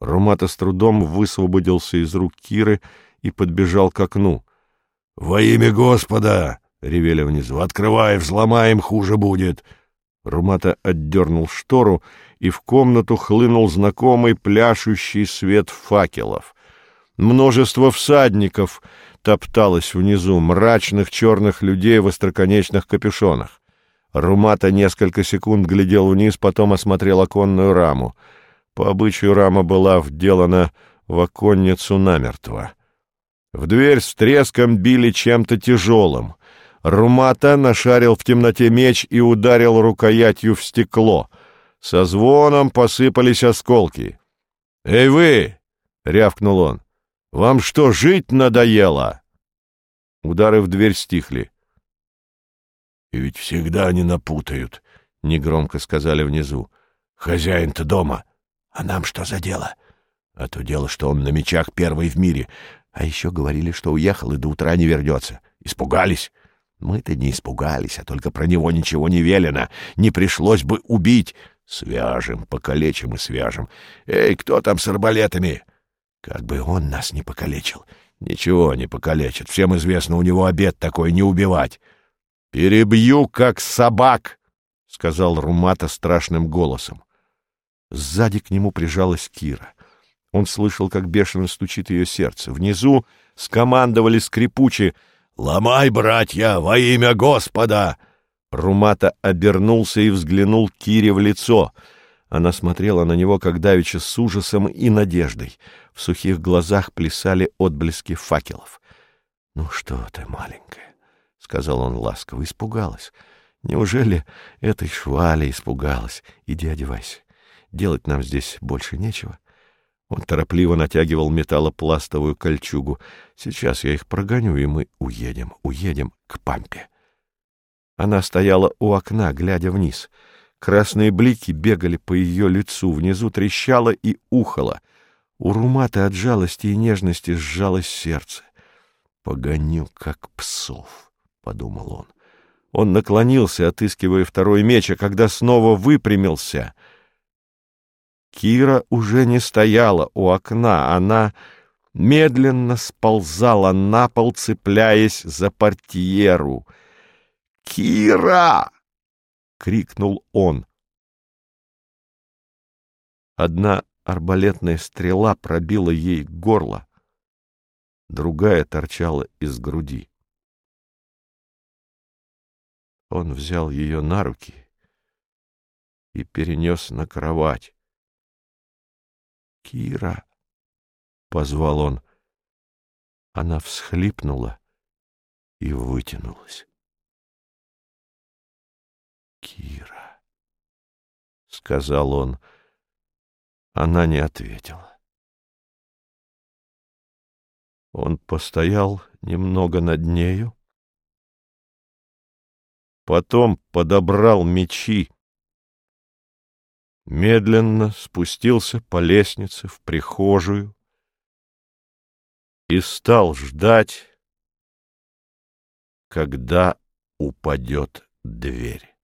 Румата с трудом высвободился из рук Киры и подбежал к окну. — Во имя Господа! — ревели внизу. — Открывай, взломаем, хуже будет! Румата отдернул штору, и в комнату хлынул знакомый пляшущий свет факелов. Множество всадников топталось внизу, мрачных черных людей в остроконечных капюшонах. Румата несколько секунд глядел вниз, потом осмотрел оконную раму. По обычаю рама была вделана в оконницу намертво. В дверь с треском били чем-то тяжелым. Румата нашарил в темноте меч и ударил рукоятью в стекло. Со звоном посыпались осколки. «Эй вы!» — рявкнул он. «Вам что, жить надоело?» Удары в дверь стихли. «И ведь всегда они напутают», — негромко сказали внизу. «Хозяин-то дома. А нам что за дело? А то дело, что он на мечах первый в мире. А еще говорили, что уехал и до утра не вернется. Испугались?» Мы-то не испугались, а только про него ничего не велено. Не пришлось бы убить. Свяжем, покалечим и свяжем. Эй, кто там с арбалетами? Как бы он нас не покалечил. Ничего не покалечит. Всем известно, у него обед такой — не убивать. «Перебью, как собак!» — сказал Румата страшным голосом. Сзади к нему прижалась Кира. Он слышал, как бешено стучит ее сердце. Внизу скомандовали скрипучи «Ломай, братья, во имя Господа!» Румата обернулся и взглянул Кире в лицо. Она смотрела на него, как давеча, с ужасом и надеждой. В сухих глазах плясали отблески факелов. — Ну что ты, маленькая? — сказал он ласково. — Испугалась. Неужели этой швали испугалась? Иди одевайся. Делать нам здесь больше нечего. Он торопливо натягивал металлопластовую кольчугу. Сейчас я их прогоню, и мы уедем, уедем к пампе. Она стояла у окна, глядя вниз. Красные блики бегали по ее лицу, внизу трещало и ухало. У Руматы от жалости и нежности сжалось сердце. «Погоню, как псов», — подумал он. Он наклонился, отыскивая второй меч, а когда снова выпрямился... Кира уже не стояла у окна, она медленно сползала на пол, цепляясь за портьеру — Кира! — крикнул он. Одна арбалетная стрела пробила ей горло, другая торчала из груди. Он взял ее на руки и перенес на кровать. «Кира!» — позвал он. Она всхлипнула и вытянулась. Кира, — сказал он. Она не ответила. Он постоял немного над нею, потом подобрал мечи, медленно спустился по лестнице в прихожую и стал ждать, когда упадет дверь.